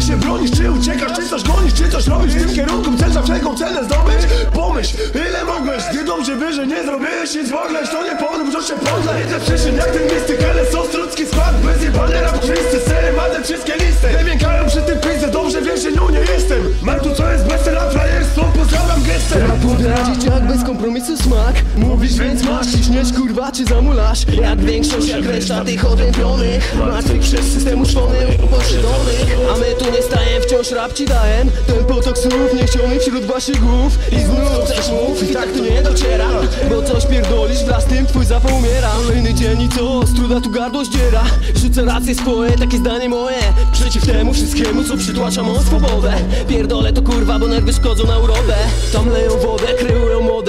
Się bronisz, czy uciekasz, czy coś gonisz, czy coś robisz w tym kierunku? Chcesz za wszelką cenę zdobyć? Pomyśl, ile mogłeś, gdy dobrze wiesz, że nie zrobiłeś nic w ogóle To nie powrót, że się poza jeden przyczyn Jak ten mistyk, ale sostrucki skład Bez jebania rap oczywisty, wszystkie listy. Wymiękają przy tym pizdę, dobrze wiesz, że nią nie jestem. Mam tu co jest bez cena frajerstwo, pozdrawiam gestem. Teraz podradzić jak bez kompromisu smak. Mówisz więcej ciśniesz kurwa czy zamulasz? Jak większość jak reszta tych odrębionych. Martwych przez system uszczony upośledzonych. A my tu nie stajem, wciąż rap ci dajem Ten potok słów niechciony wśród waszych głów. I znów coś mów i tak tu nie dociera Bo coś pierdolisz, wraz tym twój zapał umiera. Kolejny dzień i co, z truda tu gardło zdziera. Rzucę rację swoje, takie zdanie moje. Przeciw temu wszystkiemu co przytłacza mą swobodę. Pierdolę to kurwa, bo nerwy szkodzą na urodę Tam leją wodę, kreują modę,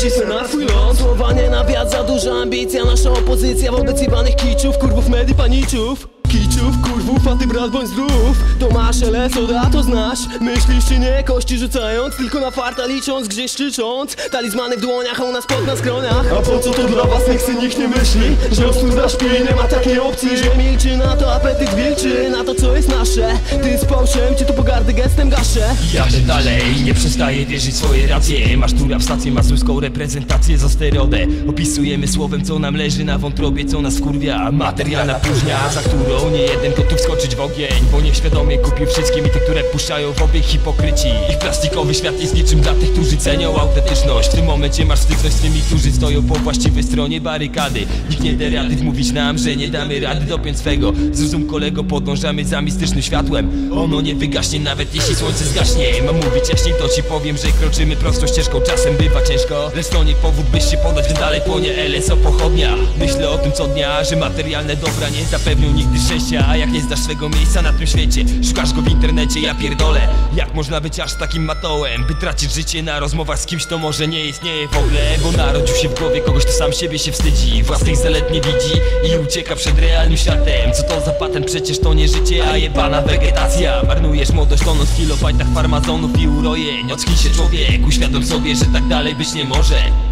cisnę na twój ląd Słowa nie na wiatr, za duża ambicja. Nasza opozycja wobec jebanych kiczów Kurwów, medy, paniczów Kiczów, kurwów, a ty brat bądź zdrów. To masz LSO, a to znasz. Myślisz czy nie, kości rzucając Tylko na farta licząc, gdzieś krzycząc. Talizmany w dłoniach, a u nas pod na skroniach A po co to dla was, niech se nikt nie myśli? Że ostuda śpi, nie ma takiej opcji. Że milczy na to apetyt wilczy Na to co jest nasze. Ty z fałszem, cię tu pogardy gestem gaszę. Jadę dalej, nie przestaję wierzyć w swoje racje. Masz tu rap stację, masz złyską reprezentację za sterodę. Opisujemy słowem co nam leży na wątrobie, co nas kurwia Materialna próżnia, za którą nie jeden gotów skoczyć w ogień Bo niech świadomie kupił wszystkim i te, które puszczają w obieg hipokryci. Ich plastikowy świat jest niczym dla tych, którzy cenią autentyczność. W tym momencie masz styczność z tymi, którzy stoją po właściwej stronie barykady. Nikt nie da rady wmówić nam, że nie damy rady dopiąć swego. Zrozum kolego, podążamy za mistycznym światłem. Ono nie wygaśnie nawet jeśli słońce zgaśnie. Mam mówić jaśniej, to ci powiem, że kroczymy prostą ścieżką. Czasem bywa ciężko, lecz to nie powód byś się podać, że dalej płonie LSO pochodnia. Myślę o tym co dnia, że materialne dobra nie zapewnią nigdy szczęścia. A jak nie zdasz swego miejsca na tym świecie, szukasz go w internecie, ja pierdolę. Jak można być aż takim matołem, by tracić życie na rozmowach z kimś, to może nie istnieje w ogóle. Bo narodził się w głowie kogoś, kto sam siebie się wstydzi. Własnych zalet nie widzi i ucieka przed realnym światem. Co to za patent, przecież to nie życie, a jebana wegetacja. Marnujesz młodość tonąc w kilobajtach farmazonów i urojeń. Ocknij się człowiek, uświadom sobie, że tak dalej być nie może